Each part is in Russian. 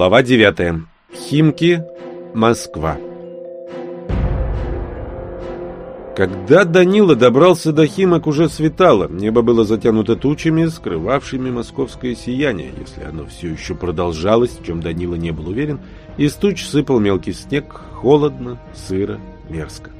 Глава 9. Химки. Москва. Когда Данила добрался до Химок, уже светало. Небо было затянуто тучами, скрывавшими московское сияние, если оно все еще продолжалось, в чем Данила не был уверен. Из туч сыпал мелкий снег, холодно, сыро, мерзко.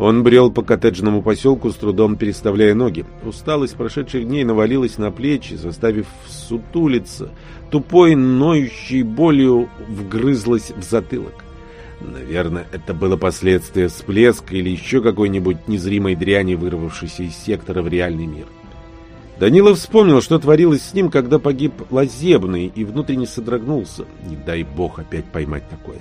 Он брел по коттеджному поселку, с трудом переставляя ноги. Усталость прошедших дней навалилась на плечи, заставив сутулиться. Тупой, ноющей болью вгрызлась в затылок. Наверное, это было последствие всплеска или еще какой-нибудь незримой дряни, вырвавшейся из сектора в реальный мир. Данилов вспомнил, что творилось с ним, когда погиб Лазебный, и внутренне содрогнулся. Не дай бог опять поймать такое.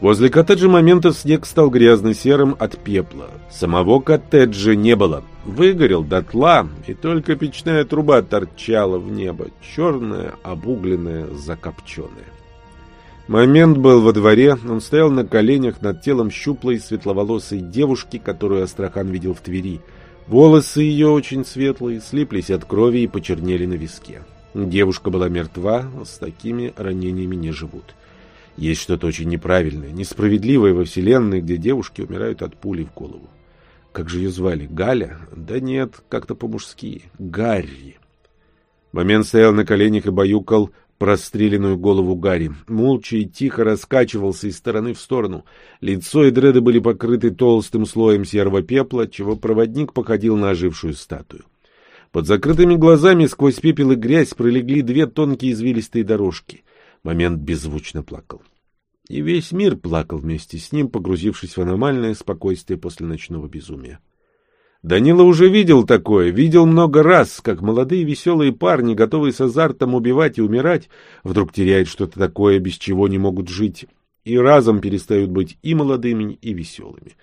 Возле коттеджа момента снег стал грязно-серым от пепла. Самого коттеджа не было. Выгорел дотла, и только печная труба торчала в небо, черная, обугленная, закопченная. Момент был во дворе, он стоял на коленях над телом щуплой светловолосой девушки, которую Астрахан видел в Твери. Волосы ее очень светлые, слиплись от крови и почернели на виске. Девушка была мертва, с такими ранениями не живут. Есть что-то очень неправильное, несправедливое во Вселенной, где девушки умирают от пули в голову. Как же ее звали? Галя? Да нет, как-то по-мужски. Гарри. Момент стоял на коленях и баюкал простреленную голову Гарри. Молча и тихо раскачивался из стороны в сторону. Лицо и дреды были покрыты толстым слоем серого пепла, чего проводник походил на ожившую статую. Под закрытыми глазами сквозь пепел и грязь пролегли две тонкие извилистые дорожки. Момент беззвучно плакал. И весь мир плакал вместе с ним, погрузившись в аномальное спокойствие после ночного безумия. Данила уже видел такое, видел много раз, как молодые веселые парни, готовые с азартом убивать и умирать, вдруг теряют что-то такое, без чего не могут жить, и разом перестают быть и молодыми, и веселыми.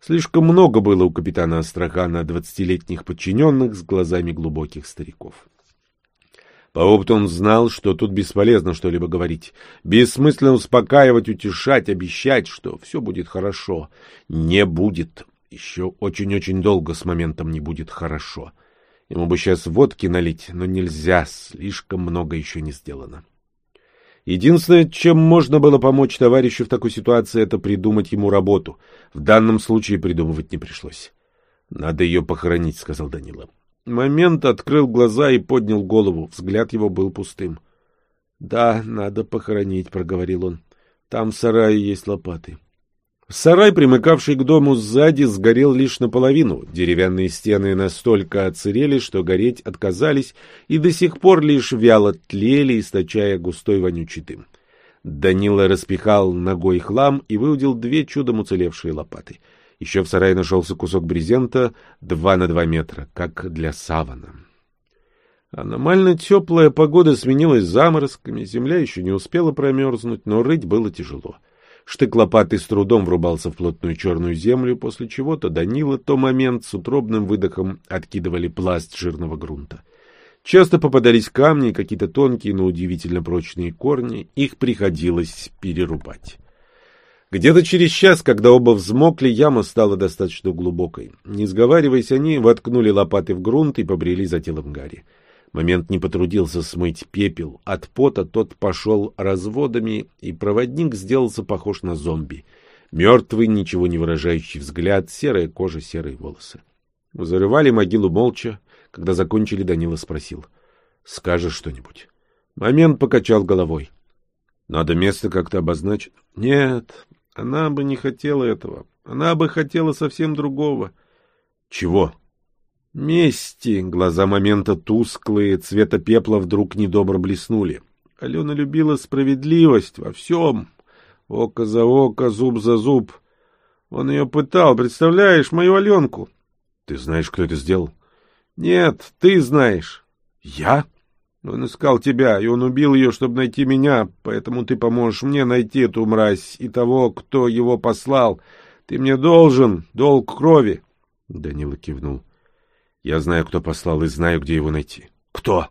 Слишком много было у капитана Астрахана двадцатилетних подчиненных с глазами глубоких стариков. По опыту он знал, что тут бесполезно что-либо говорить. Бессмысленно успокаивать, утешать, обещать, что все будет хорошо. Не будет. Еще очень-очень долго с моментом не будет хорошо. Ему бы сейчас водки налить, но нельзя, слишком много еще не сделано. Единственное, чем можно было помочь товарищу в такой ситуации, это придумать ему работу. В данном случае придумывать не пришлось. — Надо ее похоронить, — сказал Данила. Момент открыл глаза и поднял голову. Взгляд его был пустым. — Да, надо похоронить, — проговорил он. — Там в сарае есть лопаты. Сарай, примыкавший к дому сзади, сгорел лишь наполовину. Деревянные стены настолько оцерели, что гореть отказались, и до сих пор лишь вяло тлели, источая густой вонючий дым. Данила распихал ногой хлам и выудил две чудом уцелевшие лопаты. Еще в сарае нашелся кусок брезента два на два метра, как для савана. Аномально теплая погода сменилась заморозками, земля еще не успела промерзнуть, но рыть было тяжело. — Штык лопаты с трудом врубался в плотную черную землю, после чего то Данила, то момент с утробным выдохом откидывали пласт жирного грунта. Часто попадались камни, какие-то тонкие, но удивительно прочные корни, их приходилось перерубать. Где-то через час, когда оба взмокли, яма стала достаточно глубокой. Не сговариваясь, они воткнули лопаты в грунт и побрели за телом Гарри. Момент не потрудился смыть пепел. От пота тот пошел разводами, и проводник сделался похож на зомби. Мертвый, ничего не выражающий взгляд, серая кожа, серые волосы. Зарывали могилу молча. Когда закончили, Данила спросил. — Скажешь что-нибудь? Момент покачал головой. — Надо место как-то обозначить. — Нет, она бы не хотела этого. Она бы хотела совсем другого. — Чего? — Мести. Глаза момента тусклые, цвета пепла вдруг недобро блеснули. Алена любила справедливость во всем. Око за око, зуб за зуб. Он ее пытал, представляешь, мою Аленку. Ты знаешь, кто это сделал? Нет, ты знаешь. Я? Он искал тебя, и он убил ее, чтобы найти меня, поэтому ты поможешь мне найти эту мразь и того, кто его послал. Ты мне должен долг крови. Данила кивнул. Я знаю, кто послал, и знаю, где его найти. Кто?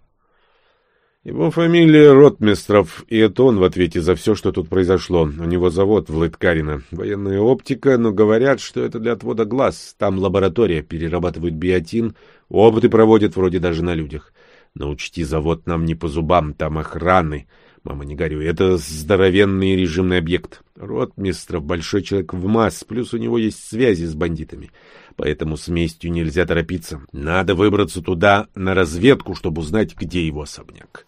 Его фамилия Ротмистров, и это он в ответе за все, что тут произошло. У него завод в Лыткарино. Военная оптика, но говорят, что это для отвода глаз. Там лаборатория, перерабатывают биотин, опыты проводят вроде даже на людях. Но учти, завод нам не по зубам, там охраны. Мама, не горюй, это здоровенный режимный объект. Ротмистров большой человек в масс, плюс у него есть связи с бандитами. Поэтому с местью нельзя торопиться. Надо выбраться туда на разведку, чтобы узнать, где его особняк.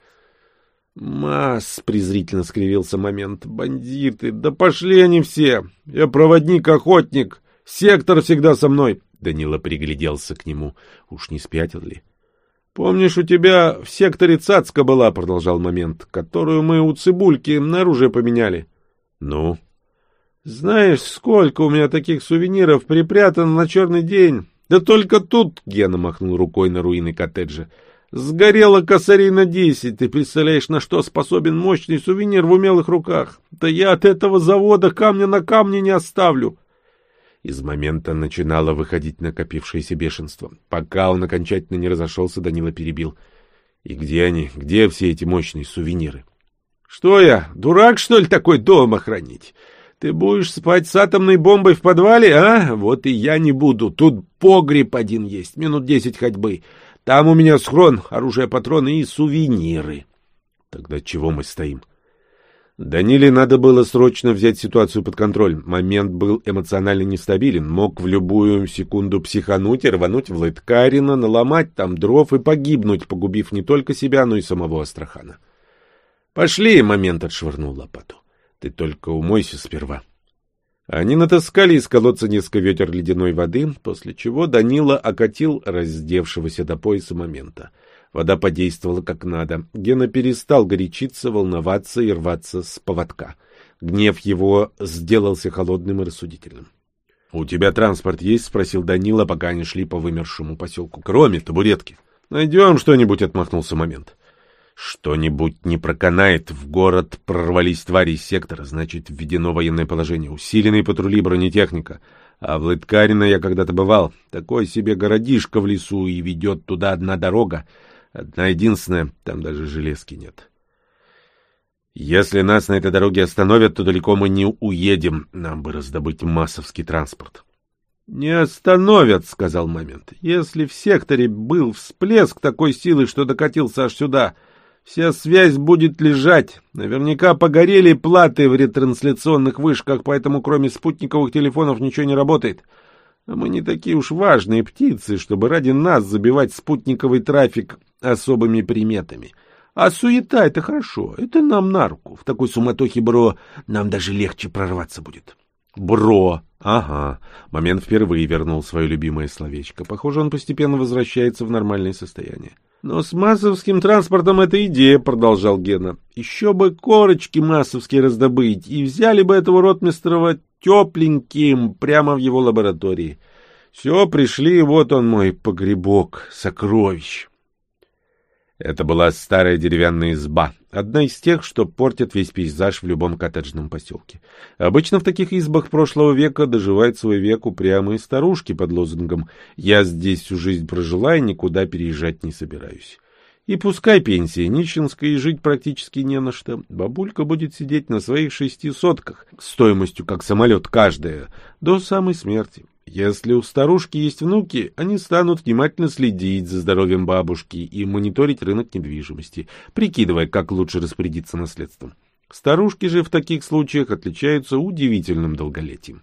Масс презрительно скривился момент. Бандиты, да пошли они все. Я проводник-охотник. Сектор всегда со мной. Данила пригляделся к нему. Уж не спятил ли? «Помнишь, у тебя в секторе цацка была, — продолжал момент, — которую мы у Цибульки на оружие поменяли?» «Ну?» «Знаешь, сколько у меня таких сувениров припрятано на черный день? Да только тут, — Гена махнул рукой на руины коттеджа, — сгорело косарей на десять. Ты представляешь, на что способен мощный сувенир в умелых руках? Да я от этого завода камня на камне не оставлю!» Из момента начинало выходить накопившееся бешенство. Пока он окончательно не разошелся, Данила перебил. «И где они? Где все эти мощные сувениры?» «Что я, дурак, что ли, такой дом охранить? Ты будешь спать с атомной бомбой в подвале, а? Вот и я не буду. Тут погреб один есть, минут десять ходьбы. Там у меня схрон, оружие, патроны и сувениры». «Тогда чего мы стоим?» Даниле надо было срочно взять ситуацию под контроль. Момент был эмоционально нестабилен, мог в любую секунду психануть и рвануть в Лайткарина, наломать там дров и погибнуть, погубив не только себя, но и самого Астрахана. «Пошли!» — момент отшвырнул лопату. «Ты только умойся сперва». Они натаскали из колодца несколько ветер ледяной воды, после чего Данила окатил раздевшегося до пояса момента. Вода подействовала как надо. Гена перестал горячиться, волноваться и рваться с поводка. Гнев его сделался холодным и рассудительным. — У тебя транспорт есть? — спросил Данила, пока они шли по вымершему поселку. — Кроме табуретки. — Найдем что-нибудь, — отмахнулся момент. — Что-нибудь не проканает. В город прорвались твари из сектора, значит, введено военное положение. Усиленные патрули бронетехника. А в Лыткарино я когда-то бывал. Такой себе городишко в лесу, и ведет туда одна дорога. Одна единственная, там даже железки нет. Если нас на этой дороге остановят, то далеко мы не уедем. Нам бы раздобыть массовский транспорт. — Не остановят, — сказал момент. — Если в секторе был всплеск такой силы, что докатился аж сюда, вся связь будет лежать. Наверняка погорели платы в ретрансляционных вышках, поэтому кроме спутниковых телефонов ничего не работает. А мы не такие уж важные птицы, чтобы ради нас забивать спутниковый трафик особыми приметами. А суета — это хорошо, это нам на руку. В такой суматохе, бро, нам даже легче прорваться будет. Бро, ага. Момент впервые вернул свое любимое словечко. Похоже, он постепенно возвращается в нормальное состояние. Но с массовским транспортом это идея, продолжал Гена. Еще бы корочки массовские раздобыть, и взяли бы этого ротмистрова тепленьким прямо в его лаборатории. Все, пришли, вот он мой погребок сокровищ. Это была старая деревянная изба, одна из тех, что портят весь пейзаж в любом коттеджном поселке. Обычно в таких избах прошлого века доживают свой век упрямые старушки под лозунгом «Я здесь всю жизнь прожила и никуда переезжать не собираюсь». И пускай пенсия нищенская и жить практически не на что, бабулька будет сидеть на своих шести сотках, стоимостью как самолет каждая, до самой смерти. Если у старушки есть внуки, они станут внимательно следить за здоровьем бабушки и мониторить рынок недвижимости, прикидывая, как лучше распорядиться наследством. Старушки же в таких случаях отличаются удивительным долголетием.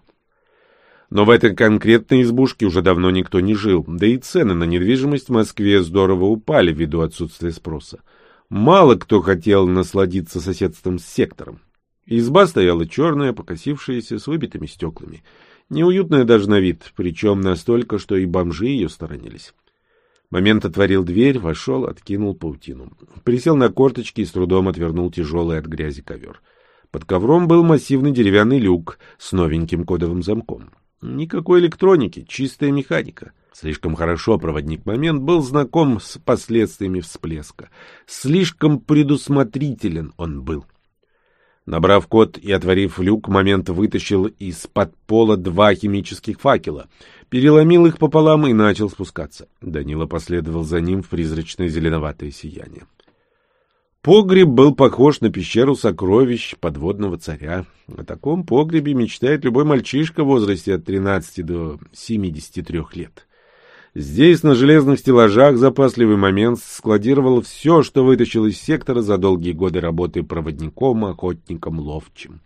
Но в этой конкретной избушке уже давно никто не жил, да и цены на недвижимость в Москве здорово упали ввиду отсутствия спроса. Мало кто хотел насладиться соседством с сектором. Изба стояла черная, покосившаяся, с выбитыми стеклами. Неуютная даже на вид, причем настолько, что и бомжи ее сторонились. Момент отворил дверь, вошел, откинул паутину. Присел на корточки и с трудом отвернул тяжелый от грязи ковер. Под ковром был массивный деревянный люк с новеньким кодовым замком. Никакой электроники, чистая механика. Слишком хорошо проводник момент был знаком с последствиями всплеска. Слишком предусмотрителен он был. Набрав код и отворив люк, момент вытащил из-под пола два химических факела, переломил их пополам и начал спускаться. Данила последовал за ним в призрачное зеленоватое сияние. Погреб был похож на пещеру сокровищ подводного царя. О таком погребе мечтает любой мальчишка в возрасте от 13 до 73 лет. Здесь на железных стеллажах запасливый момент складировал все, что вытащил из сектора за долгие годы работы проводником, охотником, ловчим.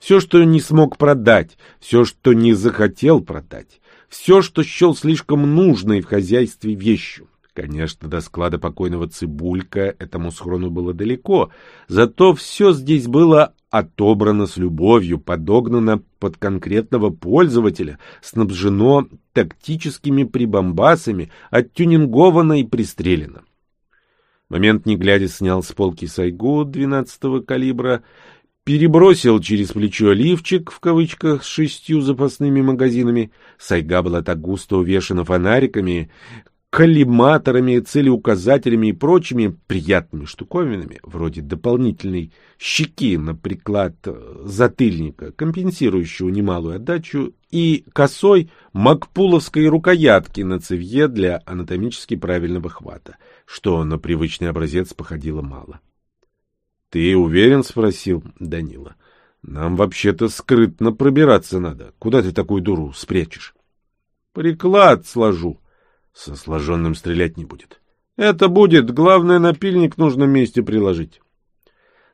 Все, что не смог продать, все, что не захотел продать, все, что счел слишком нужной в хозяйстве вещью. Конечно, до склада покойного Цибулька этому схрону было далеко, зато все здесь было отобрано с любовью, подогнано под конкретного пользователя, снабжено тактическими прибамбасами, оттюнинговано и пристрелено. Момент, не глядя, снял с полки сайгу 12-го калибра, перебросил через плечо лифчик, в кавычках, с шестью запасными магазинами. Сайга была так густо увешана фонариками, коллиматорами, целеуказателями и прочими приятными штуковинами, вроде дополнительной щеки на приклад э, затыльника, компенсирующего немалую отдачу, и косой макпуловской рукоятки на цевье для анатомически правильного хвата, что на привычный образец походило мало. — Ты уверен? — спросил Данила. — Нам вообще-то скрытно пробираться надо. Куда ты такую дуру спрячешь? — Приклад сложу, со сложенным стрелять не будет. Это будет, главное, напильник в нужном месте приложить.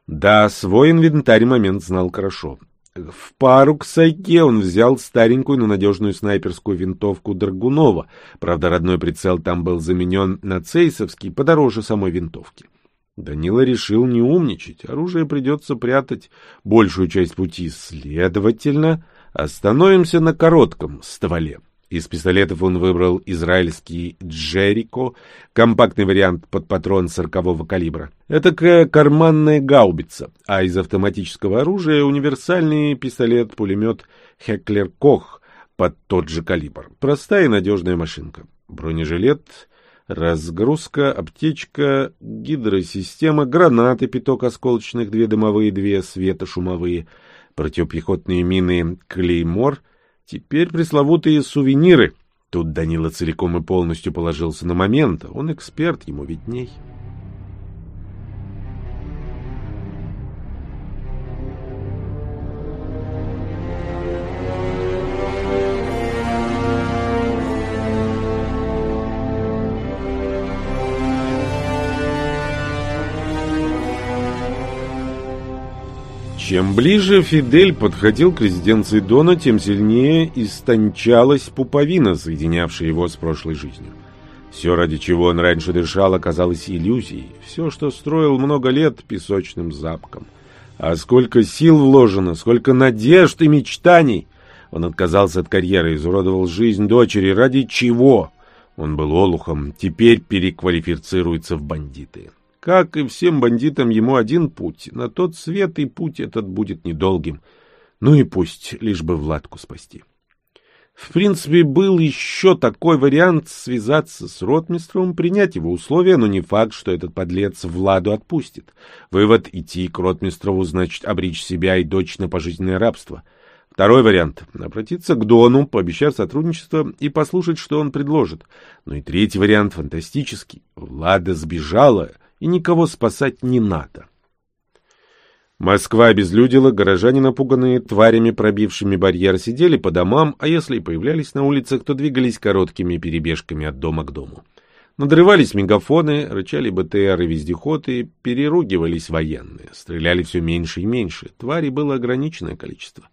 Да, свой инвентарь момент знал хорошо. В пару к сайке он взял старенькую, но надежную снайперскую винтовку Драгунова. Правда, родной прицел там был заменен на цейсовский, подороже самой винтовки. Данила решил не умничать. Оружие придется прятать большую часть пути. Следовательно, остановимся на коротком стволе. Из пистолетов он выбрал израильский «Джерико», компактный вариант под патрон 40-го калибра. Это карманная гаубица, а из автоматического оружия универсальный пистолет-пулемет «Хеклер Кох» под тот же калибр. Простая и надежная машинка. Бронежилет, разгрузка, аптечка, гидросистема, гранаты, пяток осколочных, две дымовые, две светошумовые, противопехотные мины «Клеймор», Теперь пресловутые сувениры. Тут Данила целиком и полностью положился на момент. Он эксперт, ему видней. Чем ближе Фидель подходил к резиденции Дона, тем сильнее истончалась пуповина, соединявшая его с прошлой жизнью. Все, ради чего он раньше дышал, оказалось иллюзией. Все, что строил много лет, песочным запком. А сколько сил вложено, сколько надежд и мечтаний! Он отказался от карьеры, изуродовал жизнь дочери. Ради чего? Он был олухом, теперь переквалифицируется в бандиты. Как и всем бандитам, ему один путь. На тот свет и путь этот будет недолгим. Ну и пусть, лишь бы Владку спасти. В принципе, был еще такой вариант связаться с ротмистром, принять его условия, но не факт, что этот подлец Владу отпустит. Вывод — идти к ротмистрову значит обречь себя и дочь на пожизненное рабство. Второй вариант — обратиться к Дону, пообещав сотрудничество и послушать, что он предложит. Ну и третий вариант — фантастический. Влада сбежала — и никого спасать не надо. Москва обезлюдила, горожане, напуганные тварями, пробившими барьер, сидели по домам, а если и появлялись на улицах, то двигались короткими перебежками от дома к дому. Надрывались мегафоны, рычали БТР и вездеходы, переругивались военные. Стреляли все меньше и меньше. Тварей было ограниченное количество.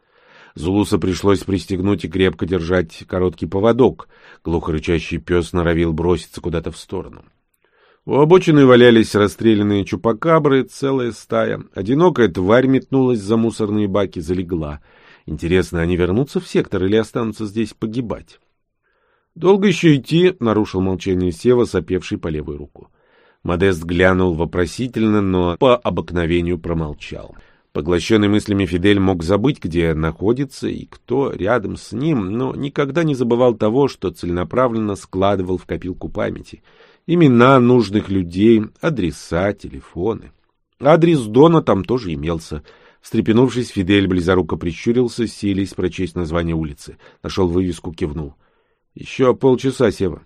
Зулуса пришлось пристегнуть и крепко держать короткий поводок. Глухо рычащий пес норовил броситься куда-то в сторону. У обочины валялись расстрелянные чупакабры, целая стая. Одинокая тварь метнулась за мусорные баки, залегла. Интересно, они вернутся в сектор или останутся здесь погибать? «Долго еще идти?» — нарушил молчание Сева, сопевший по левую руку. Модест глянул вопросительно, но по обыкновению промолчал. Поглощенный мыслями Фидель мог забыть, где находится и кто рядом с ним, но никогда не забывал того, что целенаправленно складывал в копилку памяти — имена нужных людей, адреса, телефоны. Адрес Дона там тоже имелся. Встрепенувшись, Фидель близоруко прищурился, сились прочесть название улицы. Нашел вывеску, кивнул. Еще полчаса, Сева.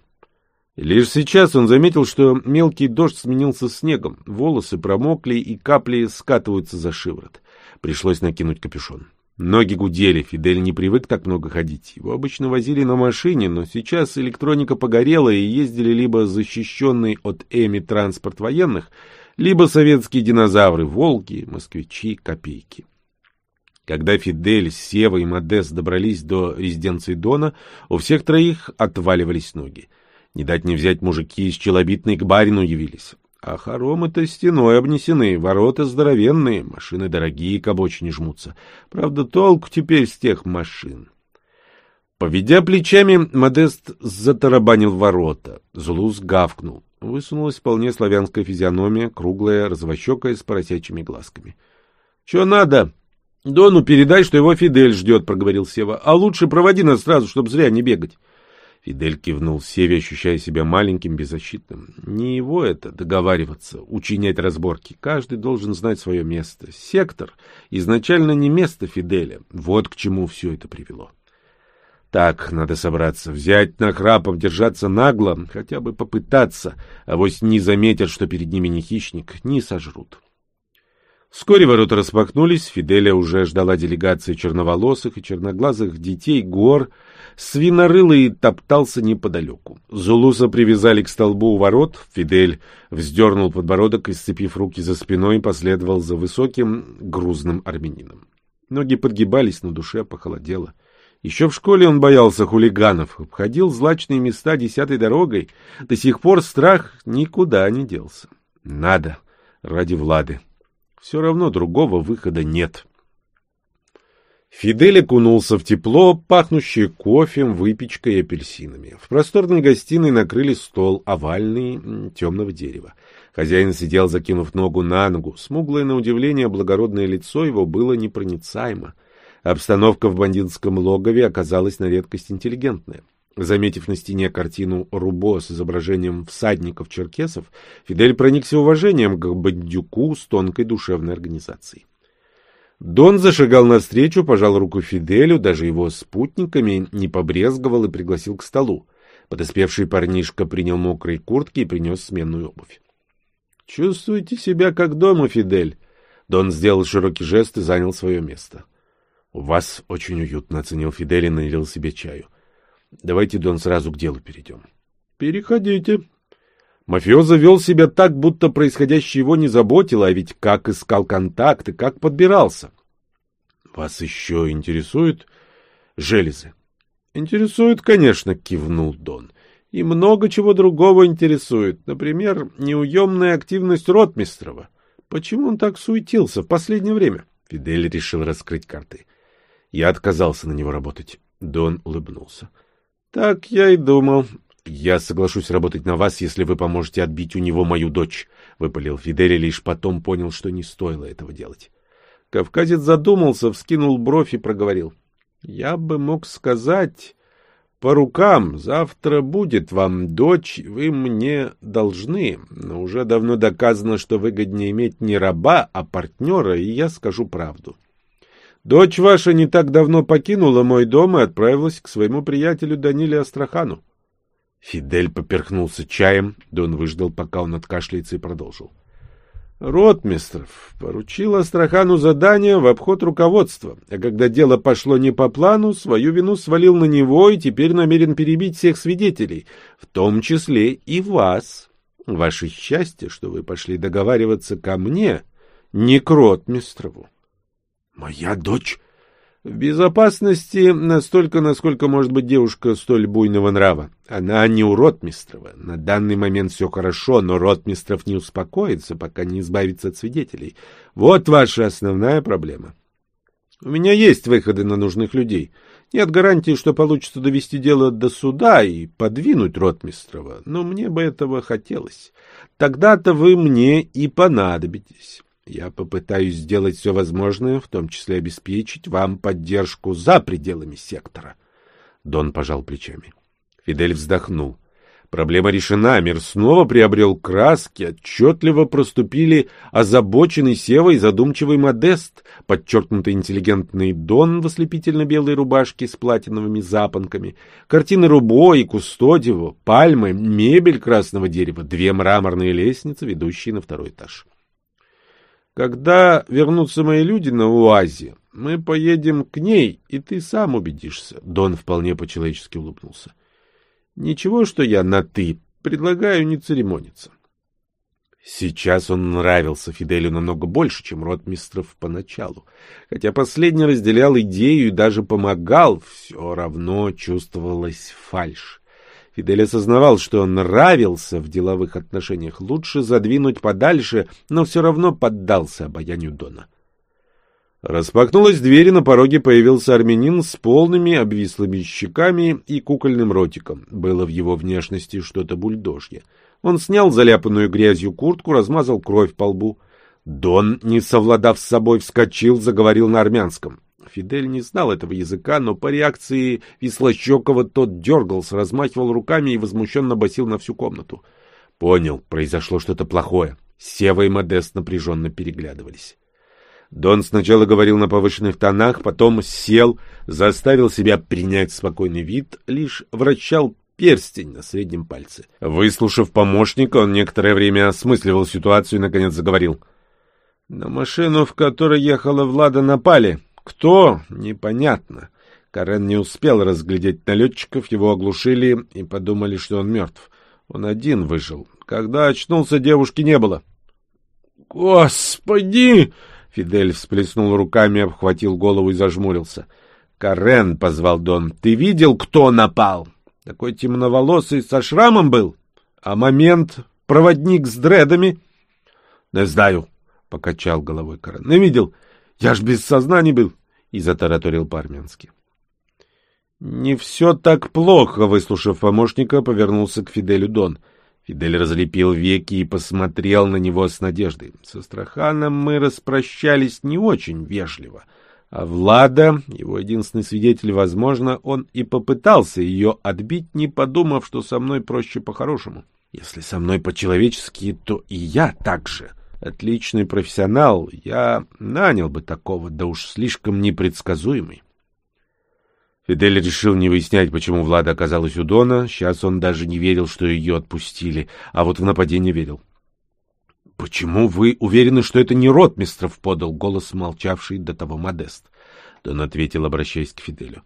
лишь сейчас он заметил, что мелкий дождь сменился снегом. Волосы промокли, и капли скатываются за шиворот. Пришлось накинуть капюшон. Ноги гудели, Фидель не привык так много ходить. Его обычно возили на машине, но сейчас электроника погорела и ездили либо защищенный от Эми транспорт военных, либо советские динозавры, волки, москвичи, копейки. Когда Фидель, Сева и Модест добрались до резиденции Дона, у всех троих отваливались ноги. Не дать не взять мужики из Челобитной к барину явились. А хоромы-то стеной обнесены, ворота здоровенные, машины дорогие, к обочине жмутся. Правда, толк теперь с тех машин. Поведя плечами, Модест затарабанил ворота. Зулус гавкнул. Высунулась вполне славянская физиономия, круглая, развощекая, с поросячьими глазками. — Че надо? — Дону передай, что его Фидель ждет, — проговорил Сева. — А лучше проводи нас сразу, чтобы зря не бегать. Фидель кивнул Севе, ощущая себя маленьким, беззащитным. Не его это договариваться, учинять разборки. Каждый должен знать свое место. Сектор изначально не место Фиделя. Вот к чему все это привело. Так, надо собраться, взять на храпом, держаться нагло, хотя бы попытаться, а вось не заметят, что перед ними не хищник, не сожрут. Вскоре ворота распахнулись, Фиделя уже ждала делегация черноволосых и черноглазых детей гор, свинорылый топтался неподалеку. Зулуса привязали к столбу у ворот, Фидель вздернул подбородок и, сцепив руки за спиной, последовал за высоким грузным армянином. Ноги подгибались, на душе похолодело. Еще в школе он боялся хулиганов, обходил злачные места десятой дорогой. До сих пор страх никуда не делся. Надо, ради Влады. Все равно другого выхода нет. Фидель окунулся в тепло, пахнущее кофе, выпечкой и апельсинами. В просторной гостиной накрыли стол, овальный, темного дерева. Хозяин сидел, закинув ногу на ногу. Смуглое, на удивление, благородное лицо его было непроницаемо. Обстановка в бандитском логове оказалась на редкость интеллигентная. Заметив на стене картину Рубо с изображением всадников-черкесов, Фидель проникся уважением к бандюку с тонкой душевной организацией. Дон зашагал навстречу, пожал руку Фиделю, даже его спутниками не побрезговал и пригласил к столу. Подоспевший парнишка принял мокрые куртки и принес сменную обувь. — Чувствуйте себя как дома, Фидель. Дон сделал широкий жест и занял свое место. — У вас очень уютно, — оценил Фидель и налил себе чаю. — Давайте, Дон, сразу к делу перейдем. Переходите. Мафиоза вел себя так, будто происходящее его не заботило, а ведь как искал контакты, как подбирался. Вас еще интересуют железы? Интересует, конечно, кивнул Дон. И много чего другого интересует. Например, неуемная активность Ротмистрова. Почему он так суетился в последнее время? Фидель решил раскрыть карты. Я отказался на него работать. Дон улыбнулся. — Так я и думал. — Я соглашусь работать на вас, если вы поможете отбить у него мою дочь, — выпалил Фидель, лишь потом понял, что не стоило этого делать. Кавказец задумался, вскинул бровь и проговорил. — Я бы мог сказать... По рукам, завтра будет вам дочь, вы мне должны, но уже давно доказано, что выгоднее иметь не раба, а партнера, и я скажу правду. — Дочь ваша не так давно покинула мой дом и отправилась к своему приятелю Даниле Астрахану. Фидель поперхнулся чаем, да он выждал, пока он откашляется, и продолжил. Ротмистров поручил Астрахану задание в обход руководства, а когда дело пошло не по плану, свою вину свалил на него и теперь намерен перебить всех свидетелей, в том числе и вас. Ваше счастье, что вы пошли договариваться ко мне, не к Ротмистрову. Моя дочь в безопасности настолько, насколько может быть девушка столь буйного нрава. Она не у Ротмистрова. На данный момент все хорошо, но Ротмистров не успокоится, пока не избавится от свидетелей. Вот ваша основная проблема. У меня есть выходы на нужных людей. Нет гарантии, что получится довести дело до суда и подвинуть Ротмистрова, но мне бы этого хотелось. Тогда-то вы мне и понадобитесь. Я попытаюсь сделать все возможное, в том числе обеспечить вам поддержку за пределами сектора. Дон пожал плечами. Фидель вздохнул. Проблема решена, мир снова приобрел краски, отчетливо проступили озабоченный Сева и задумчивый Модест, подчеркнутый интеллигентный Дон в ослепительно-белой рубашке с платиновыми запонками, картины Рубо и Кустодиева, пальмы, мебель красного дерева, две мраморные лестницы, ведущие на второй этаж. Когда вернутся мои люди на УАЗе, Мы поедем к ней, и ты сам убедишься. Дон вполне по-человечески улыбнулся. Ничего, что я на «ты». Предлагаю не церемониться. Сейчас он нравился Фиделю намного больше, чем ротмистров поначалу. Хотя последний разделял идею и даже помогал, все равно чувствовалась фальшь. Фидель осознавал, что нравился в деловых отношениях. Лучше задвинуть подальше, но все равно поддался обаянию Дона. Распахнулась дверь, и на пороге появился армянин с полными обвислыми щеками и кукольным ротиком. Было в его внешности что-то бульдожье. Он снял заляпанную грязью куртку, размазал кровь по лбу. Дон, не совладав с собой, вскочил, заговорил на армянском. Фидель не знал этого языка, но по реакции Вислощекова тот дергался, размахивал руками и возмущенно басил на всю комнату. Понял, произошло что-то плохое. Сева и Модест напряженно переглядывались. Дон сначала говорил на повышенных тонах, потом сел, заставил себя принять спокойный вид, лишь вращал перстень на среднем пальце. Выслушав помощника, он некоторое время осмысливал ситуацию и, наконец, заговорил. «На машину, в которой ехала Влада, напали. Кто? Непонятно. Карен не успел разглядеть налетчиков, его оглушили и подумали, что он мертв. Он один выжил. Когда очнулся, девушки не было». «Господи!» Фидель всплеснул руками, обхватил голову и зажмурился. «Карен!» — позвал Дон. «Ты видел, кто напал?» Такой темноволосый со шрамом был. А момент проводник с дредами? — Не знаю, — покачал головой Карен. — Не видел. Я ж без сознания был. И затараторил по-армянски. Не все так плохо, выслушав помощника, повернулся к Фиделю Дон. Фидель разлепил веки и посмотрел на него с надеждой. Со Страханом мы распрощались не очень вежливо. — а Влада, его единственный свидетель, возможно, он и попытался ее отбить, не подумав, что со мной проще по-хорошему. Если со мной по-человечески, то и я так же. Отличный профессионал, я нанял бы такого, да уж слишком непредсказуемый. Фидель решил не выяснять, почему Влада оказалась у Дона. Сейчас он даже не верил, что ее отпустили, а вот в нападение верил. «Почему вы уверены, что это не Ротмистров?» — подал голос молчавший до того Модест. Дон ответил, обращаясь к Фиделю.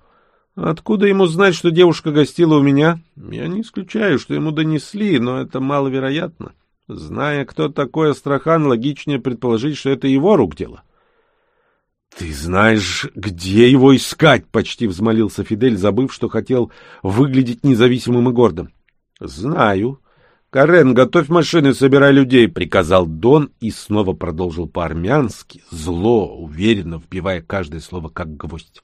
«Откуда ему знать, что девушка гостила у меня? Я не исключаю, что ему донесли, но это маловероятно. Зная, кто такой Астрахан, логичнее предположить, что это его рук дело». «Ты знаешь, где его искать?» — почти взмолился Фидель, забыв, что хотел выглядеть независимым и гордым. «Знаю», «Карен, готовь машины, собирай людей», — приказал Дон и снова продолжил по-армянски, зло, уверенно вбивая каждое слово как гвоздь.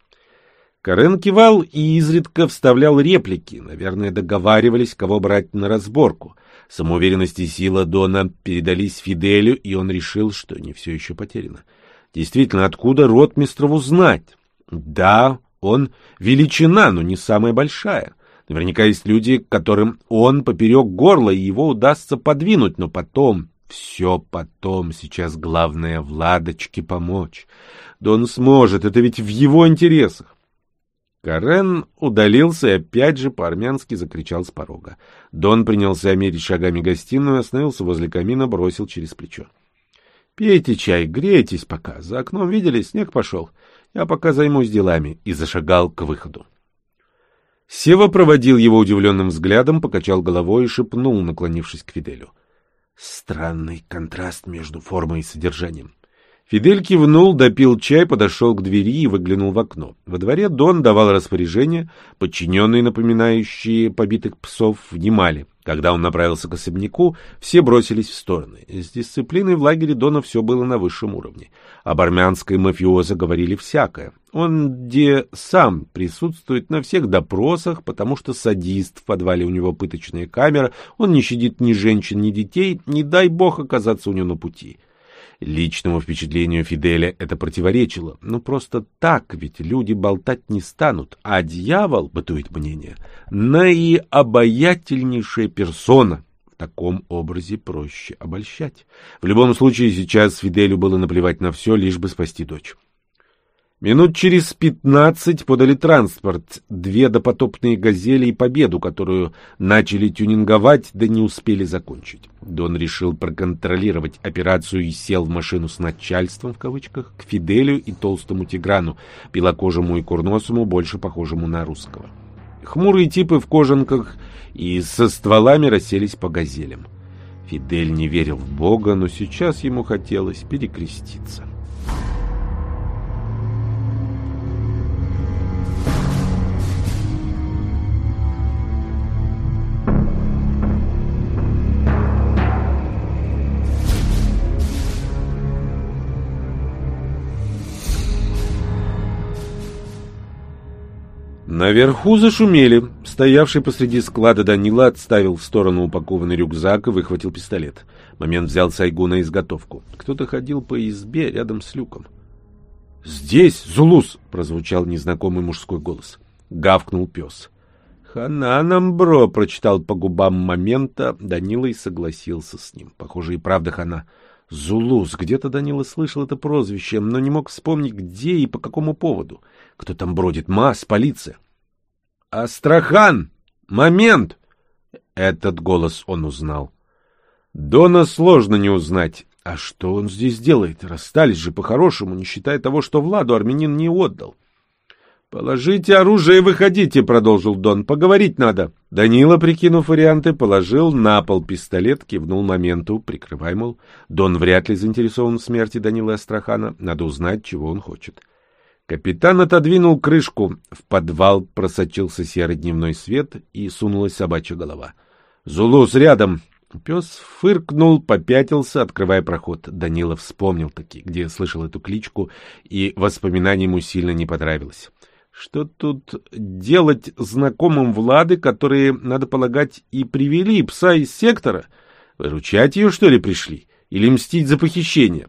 Карен кивал и изредка вставлял реплики, наверное, договаривались, кого брать на разборку. Самоуверенность и сила Дона передались Фиделю, и он решил, что не все еще потеряно. Действительно, откуда ротмистрову знать? Да, он величина, но не самая большая. Наверняка есть люди, которым он поперек горла, и его удастся подвинуть, но потом, все потом, сейчас главное Владочке помочь. Да он сможет, это ведь в его интересах. Карен удалился и опять же по-армянски закричал с порога. Дон принялся мерить шагами гостиную, остановился возле камина, бросил через плечо. — Пейте чай, грейтесь пока. За окном видели, снег пошел. Я пока займусь делами. И зашагал к выходу. Сева проводил его удивленным взглядом, покачал головой и шепнул, наклонившись к Фиделю. Странный контраст между формой и содержанием. Фидель кивнул, допил чай, подошел к двери и выглянул в окно. Во дворе Дон давал распоряжения, подчиненные, напоминающие побитых псов, внимали. Когда он направился к особняку, все бросились в стороны. С дисциплиной в лагере Дона все было на высшем уровне. Об армянской мафиозе говорили всякое. Он где сам присутствует на всех допросах, потому что садист, в подвале у него пыточная камера, он не щадит ни женщин, ни детей, не дай бог оказаться у него на пути. Личному впечатлению Фиделя это противоречило. Ну, просто так ведь люди болтать не станут. А дьявол, бытует мнение, наиобаятельнейшая персона. В таком образе проще обольщать. В любом случае, сейчас Фиделю было наплевать на все, лишь бы спасти дочь. Минут через пятнадцать подали транспорт, две допотопные «Газели» и «Победу», которую начали тюнинговать, да не успели закончить. Дон решил проконтролировать операцию и сел в машину с начальством, в кавычках, к Фиделю и толстому Тиграну, белокожему и курносому, больше похожему на русского. Хмурые типы в кожанках и со стволами расселись по «Газелям». Фидель не верил в Бога, но сейчас ему хотелось перекреститься. Наверху зашумели. Стоявший посреди склада Данила отставил в сторону упакованный рюкзак и выхватил пистолет. Момент взял Сайгу на изготовку. Кто-то ходил по избе рядом с люком. «Здесь, Зулус!» — прозвучал незнакомый мужской голос. Гавкнул пес. «Хана нам, бро!» — прочитал по губам момента. Данила и согласился с ним. Похоже, и правда хана. Зулус. Где-то Данила слышал это прозвище, но не мог вспомнить, где и по какому поводу. Кто там бродит? МАС, полиция. «Астрахан! Момент!» Этот голос он узнал. Дона сложно не узнать. А что он здесь делает? Расстались же по-хорошему, не считая того, что Владу армянин не отдал. «Положите оружие и выходите», — продолжил Дон. «Поговорить надо». Данила, прикинув варианты, положил на пол пистолет, кивнул моменту, прикрывай, мол. Дон вряд ли заинтересован в смерти Данила Астрахана. Надо узнать, чего он хочет. Капитан отодвинул крышку. В подвал просочился серый дневной свет и сунулась собачья голова. «Зулус рядом!» Пес фыркнул, попятился, открывая проход. Данила вспомнил таки, где слышал эту кличку, и воспоминание ему сильно не понравилось. Что тут делать знакомым Влады, которые, надо полагать, и привели пса из сектора? Выручать ее, что ли, пришли? Или мстить за похищение?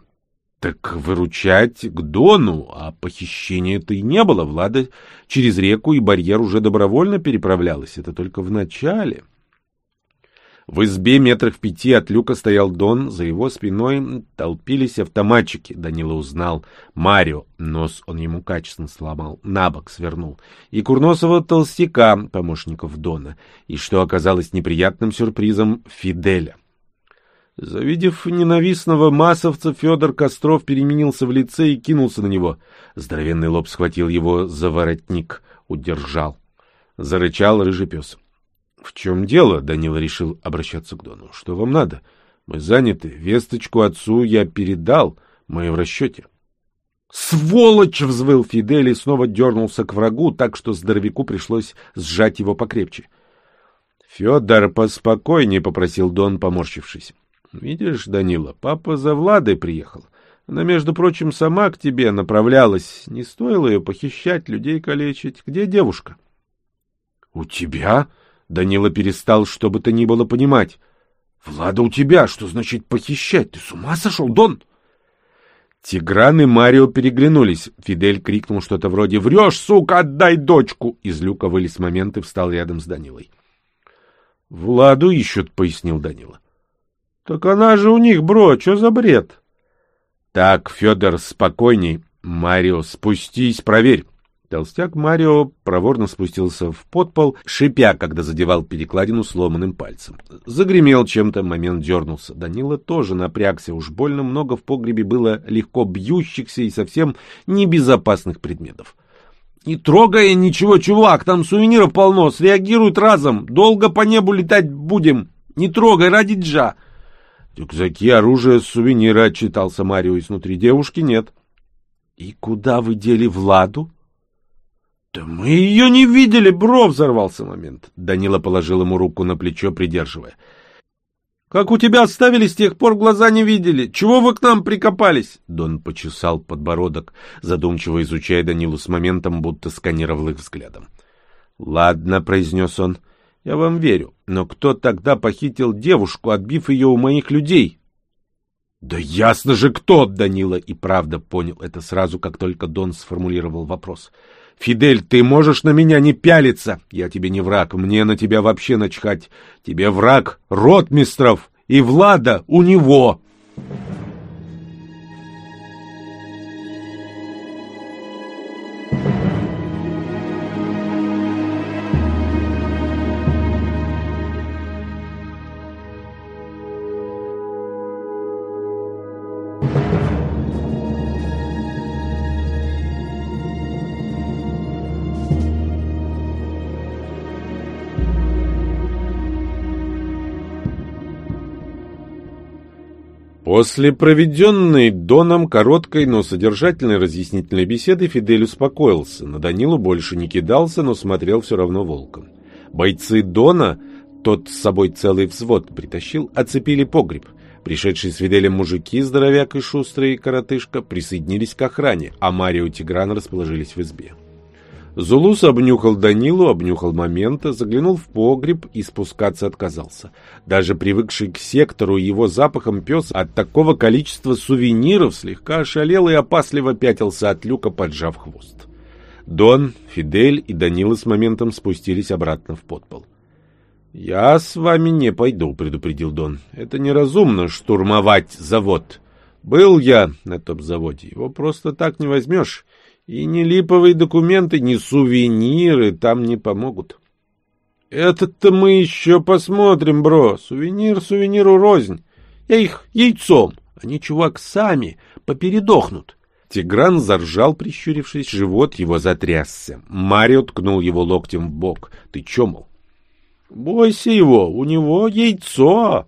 Так выручать к Дону, а похищения-то и не было. Влада через реку и барьер уже добровольно переправлялась. Это только в начале. В избе метрах в пяти от люка стоял Дон, за его спиной толпились автоматчики. Данила узнал Марио, нос он ему качественно сломал, на бок свернул, и курносого толстяка, помощников Дона, и, что оказалось неприятным сюрпризом, Фиделя. Завидев ненавистного массовца, Федор Костров переменился в лице и кинулся на него. Здоровенный лоб схватил его за воротник, удержал. Зарычал рыжий пес. — В чем дело? — Данила решил обращаться к Дону. — Что вам надо? Мы заняты. Весточку отцу я передал. Мы в расчете. «Сволочь!» — взвыл Фидель и снова дернулся к врагу, так что здоровяку пришлось сжать его покрепче. «Федор, поспокойнее», — попросил Дон, поморщившись. Видишь, Данила, папа за Владой приехал. Она, между прочим, сама к тебе направлялась. Не стоило ее похищать, людей калечить. Где девушка? — У тебя? Данила перестал, что бы то ни было понимать. — Влада у тебя? Что значит похищать? Ты с ума сошел, Дон? Тигран и Марио переглянулись. Фидель крикнул что-то вроде «Врешь, сука, отдай дочку!» Из люка вылез момент и встал рядом с Данилой. — Владу ищут, — пояснил Данила. — так она же у них, бро, что за бред? Так, Федор, спокойней. Марио, спустись, проверь. Толстяк Марио проворно спустился в подпол, шипя, когда задевал перекладину сломанным пальцем. Загремел чем-то, момент дернулся. Данила тоже напрягся, уж больно много в погребе было легко бьющихся и совсем небезопасных предметов. «Не трогай ничего, чувак, там сувениров полно, среагируют разом, долго по небу летать будем, не трогай ради джа!» Рюкзаки, оружие, сувениры, отчитался Марио изнутри. Девушки нет. И куда вы дели Владу? Да мы ее не видели, бро, взорвался момент. Данила положил ему руку на плечо, придерживая. Как у тебя оставили, с тех пор глаза не видели. Чего вы к нам прикопались? Дон почесал подбородок, задумчиво изучая Данилу с моментом, будто сканировал их взглядом. Ладно, произнес он. Я вам верю. Но кто тогда похитил девушку, отбив ее у моих людей? Да ясно же кто, Данила и правда понял это сразу, как только Дон сформулировал вопрос. Фидель, ты можешь на меня не пялиться. Я тебе не враг, мне на тебя вообще начхать. Тебе враг ротмистров и Влада у него. После проведенной Доном короткой, но содержательной разъяснительной беседы Фидель успокоился. На Данилу больше не кидался, но смотрел все равно волком. Бойцы Дона, тот с собой целый взвод притащил, оцепили погреб. Пришедшие с Фиделем мужики, здоровяк и шустрый коротышка, присоединились к охране, а Марио и Тигран расположились в избе. Зулус обнюхал Данилу, обнюхал момента, заглянул в погреб и спускаться отказался. Даже привыкший к сектору его запахам пес от такого количества сувениров слегка ошалел и опасливо пятился от люка, поджав хвост. Дон, Фидель и Данила с моментом спустились обратно в подпол. «Я с вами не пойду», — предупредил Дон. «Это неразумно штурмовать завод. Был я на том заводе, его просто так не возьмешь». И ни липовые документы, ни сувениры там не помогут. Этот-то мы еще посмотрим, бро. Сувенир сувениру рознь. Я их яйцом. Они, чувак, сами попередохнут. Тигран заржал, прищурившись, живот его затрясся. Марио ткнул его локтем в бок. Ты че, мол? Бойся его, у него яйцо.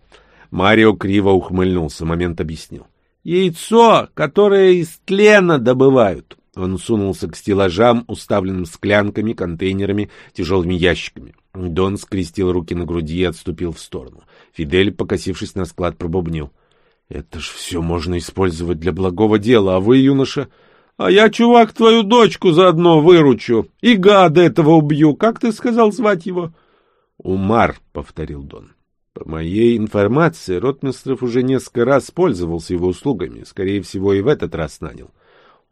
Марио криво ухмыльнулся, момент объяснил. Яйцо, которое из тлена добывают. Он сунулся к стеллажам, уставленным склянками, контейнерами, тяжелыми ящиками. Дон скрестил руки на груди и отступил в сторону. Фидель, покосившись на склад, пробубнил. — Это ж все можно использовать для благого дела, а вы, юноша... — А я, чувак, твою дочку заодно выручу и гада этого убью. Как ты сказал звать его? — Умар, — повторил Дон. По моей информации, Ротмистров уже несколько раз пользовался его услугами, скорее всего, и в этот раз нанял. —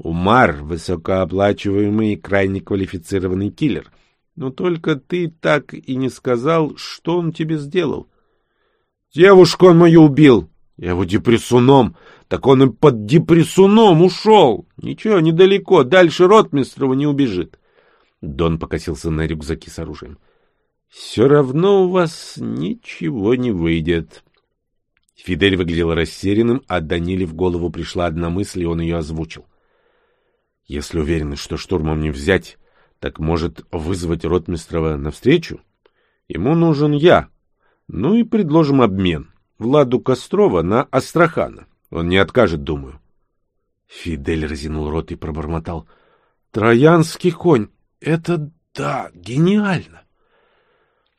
Умар — высокооплачиваемый и крайне квалифицированный киллер. Но только ты так и не сказал, что он тебе сделал. Девушку он мою убил. Я его депрессуном. Так он и под депрессуном ушел. Ничего, недалеко. Дальше Ротмистрова не убежит. Дон покосился на рюкзаки с оружием. Все равно у вас ничего не выйдет. Фидель выглядел растерянным, а Даниле в голову пришла одна мысль, и он ее озвучил. Если уверены, что штурмом не взять, так может вызвать Ротмистрова навстречу? Ему нужен я. Ну и предложим обмен. Владу Кострова на Астрахана. Он не откажет, думаю. Фидель разинул рот и пробормотал. Троянский конь. Это да, гениально.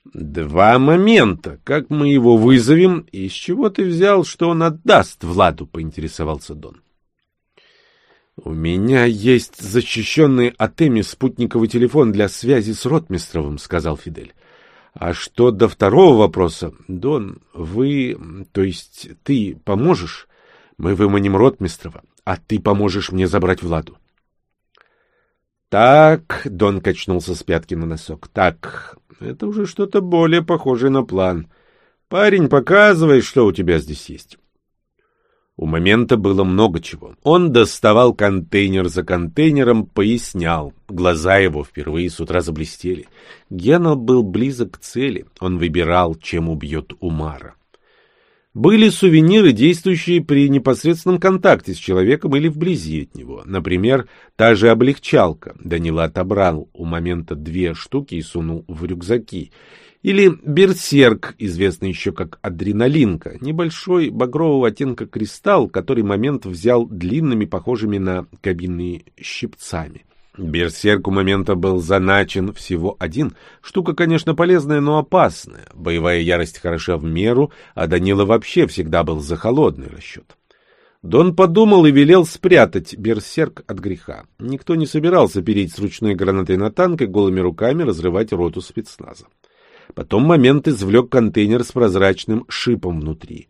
Два момента. Как мы его вызовем и с чего ты взял, что он отдаст Владу, поинтересовался Дон. «У меня есть защищенный от Эми спутниковый телефон для связи с Ротмистровым», — сказал Фидель. «А что до второго вопроса? Дон, вы, то есть ты поможешь? Мы выманим Ротмистрова, а ты поможешь мне забрать Владу». «Так», — Дон качнулся с пятки на носок, — «так, это уже что-то более похожее на план. Парень, показывай, что у тебя здесь есть». У момента было много чего. Он доставал контейнер за контейнером, пояснял. Глаза его впервые с утра заблестели. Гена был близок к цели. Он выбирал, чем убьет Умара. Были сувениры, действующие при непосредственном контакте с человеком или вблизи от него. Например, та же облегчалка. Данила отобрал у момента две штуки и сунул в рюкзаки. Или берсерк, известный еще как адреналинка, небольшой багрового оттенка кристалл, который момент взял длинными, похожими на кабинные щипцами. Берсерк у момента был заначен всего один. Штука, конечно, полезная, но опасная. Боевая ярость хороша в меру, а Данила вообще всегда был за холодный расчет. Дон подумал и велел спрятать берсерк от греха. Никто не собирался переть с ручной гранатой на танк и голыми руками разрывать роту спецназа. Потом момент извлек контейнер с прозрачным шипом внутри.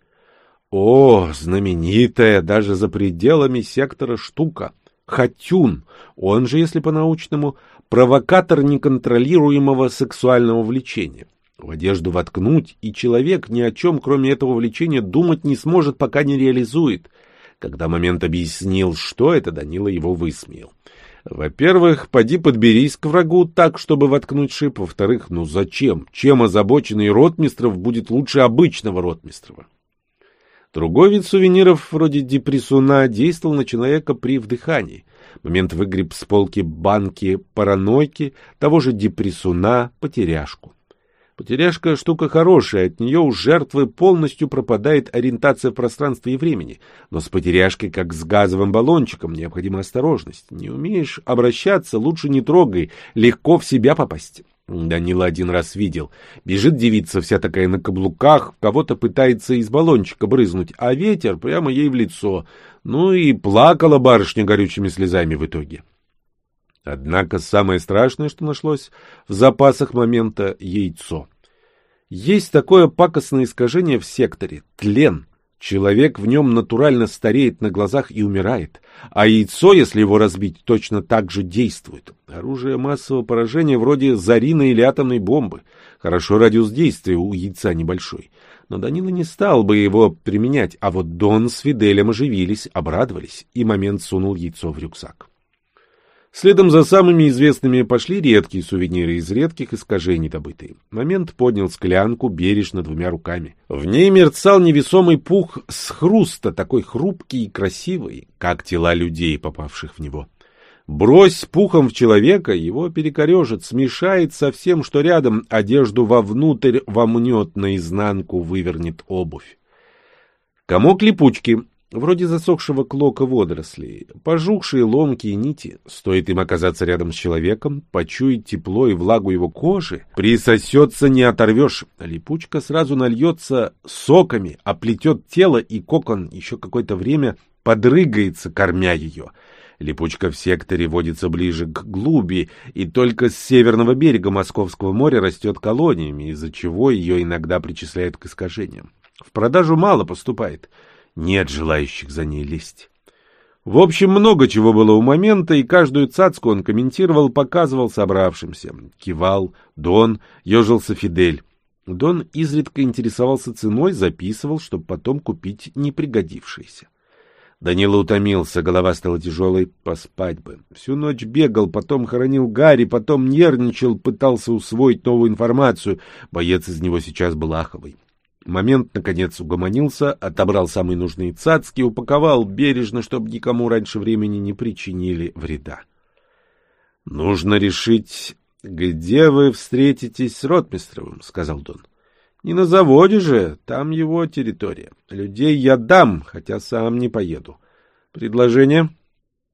О, знаменитая даже за пределами сектора штука. Хатюн, он же, если по-научному, провокатор неконтролируемого сексуального влечения. В одежду воткнуть, и человек ни о чем, кроме этого влечения, думать не сможет, пока не реализует. Когда момент объяснил, что это, Данила его высмеял. Во-первых, поди подберись к врагу так, чтобы воткнуть шип. Во-вторых, ну зачем? Чем озабоченный ротмистров будет лучше обычного ротмистрова? Другой вид сувениров, вроде депрессуна, действовал на человека при вдыхании. Момент выгреб с полки банки паранойки, того же депрессуна, потеряшку. Потеряшка штука хорошая, от нее у жертвы полностью пропадает ориентация в пространстве и времени. Но с потеряшкой, как с газовым баллончиком, необходима осторожность. Не умеешь обращаться, лучше не трогай, легко в себя попасть. Данила один раз видел. Бежит девица вся такая на каблуках, кого-то пытается из баллончика брызнуть, а ветер прямо ей в лицо. Ну и плакала барышня горючими слезами в итоге. Однако самое страшное, что нашлось в запасах момента — яйцо. Есть такое пакостное искажение в секторе — тлен. Человек в нем натурально стареет на глазах и умирает, а яйцо, если его разбить, точно так же действует. Оружие массового поражения вроде зарина или атомной бомбы. Хорошо радиус действия у яйца небольшой. Но Данила не стал бы его применять, а вот Дон с Фиделем оживились, обрадовались, и момент сунул яйцо в рюкзак. Следом за самыми известными пошли редкие сувениры из редких искажений добытые. Момент поднял склянку бережно двумя руками. В ней мерцал невесомый пух с хруста, такой хрупкий и красивый, как тела людей, попавших в него. Брось пухом в человека, его перекорежит, смешает со всем, что рядом, одежду вовнутрь вомнет, наизнанку вывернет обувь. Комок липучки, вроде засохшего клока водорослей, пожухшие ломкие нити. Стоит им оказаться рядом с человеком, почуять тепло и влагу его кожи, присосется не оторвешь. Липучка сразу нальется соками, оплетет тело, и кокон еще какое-то время подрыгается, кормя ее. Липучка в секторе водится ближе к глуби, и только с северного берега Московского моря растет колониями, из-за чего ее иногда причисляют к искажениям. В продажу мало поступает — нет желающих за ней лезть. В общем, много чего было у момента, и каждую цацку он комментировал, показывал собравшимся. Кивал, Дон, ежился Фидель. Дон изредка интересовался ценой, записывал, чтобы потом купить непригодившееся. Данила утомился, голова стала тяжелой, поспать бы. Всю ночь бегал, потом хоронил Гарри, потом нервничал, пытался усвоить новую информацию. Боец из него сейчас был аховый. Момент, наконец, угомонился, отобрал самые нужные цацки, упаковал бережно, чтобы никому раньше времени не причинили вреда. — Нужно решить, где вы встретитесь с Ротмистровым, — сказал Дон. — Не на заводе же, там его территория. Людей я дам, хотя сам не поеду. Предложение?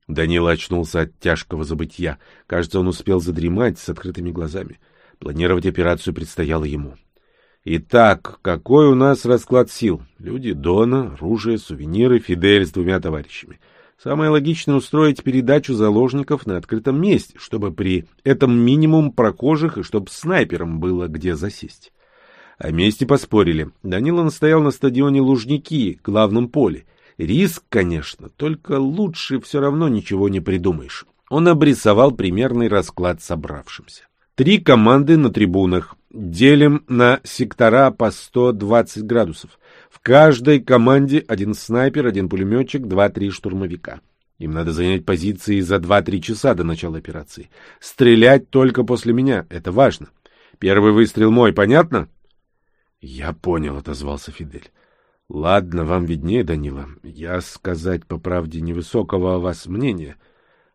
Данила очнулся от тяжкого забытья. Кажется, он успел задремать с открытыми глазами. Планировать операцию предстояло ему. — Итак, какой у нас расклад сил? Люди Дона, оружие, сувениры, Фидель с двумя товарищами. Самое логичное устроить передачу заложников на открытом месте, чтобы при этом минимум прохожих и чтобы снайперам было где засесть. О месте поспорили. Данила настоял на стадионе Лужники, главном поле. Риск, конечно, только лучше все равно ничего не придумаешь. Он обрисовал примерный расклад собравшимся. Три команды на трибунах. Делим на сектора по 120 градусов. В каждой команде один снайпер, один пулеметчик, два-три штурмовика. Им надо занять позиции за 2-3 часа до начала операции. Стрелять только после меня. Это важно. Первый выстрел мой, понятно? — Я понял, — отозвался Фидель. — Ладно, вам виднее, Данила. Я, сказать по правде, невысокого о вас мнения.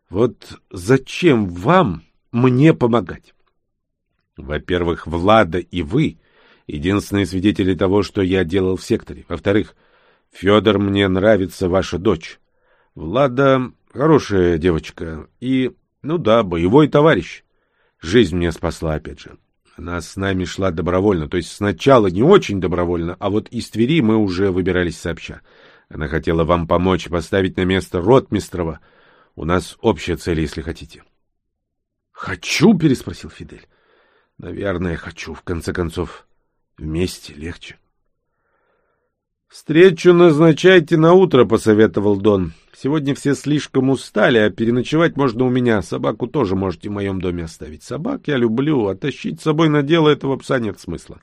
Вот зачем вам мне помогать? Во-первых, Влада и вы — единственные свидетели того, что я делал в секторе. Во-вторых, Федор, мне нравится ваша дочь. Влада хорошая девочка и, ну да, боевой товарищ. Жизнь мне спасла, опять же. Она с нами шла добровольно, то есть сначала не очень добровольно, а вот из Твери мы уже выбирались сообща. Она хотела вам помочь поставить на место Ротмистрова. У нас общая цель, если хотите. — Хочу? — переспросил Фидель. Наверное, хочу. В конце концов, вместе легче. «Встречу назначайте на утро», — посоветовал Дон. «Сегодня все слишком устали, а переночевать можно у меня. Собаку тоже можете в моем доме оставить. Собак я люблю, а тащить с собой на дело этого пса нет смысла».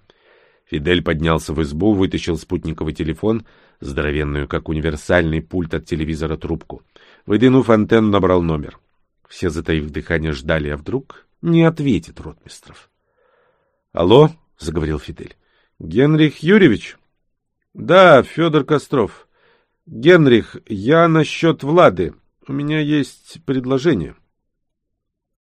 Фидель поднялся в избу, вытащил спутниковый телефон, здоровенную, как универсальный пульт от телевизора, трубку. Выдвинув антенну, набрал номер. Все, затаив дыхание, ждали, а вдруг не ответит Ротмистров. — Алло, — заговорил Фидель. — Генрих Юрьевич? — Да, Федор Костров. — Генрих, я насчет Влады. У меня есть предложение.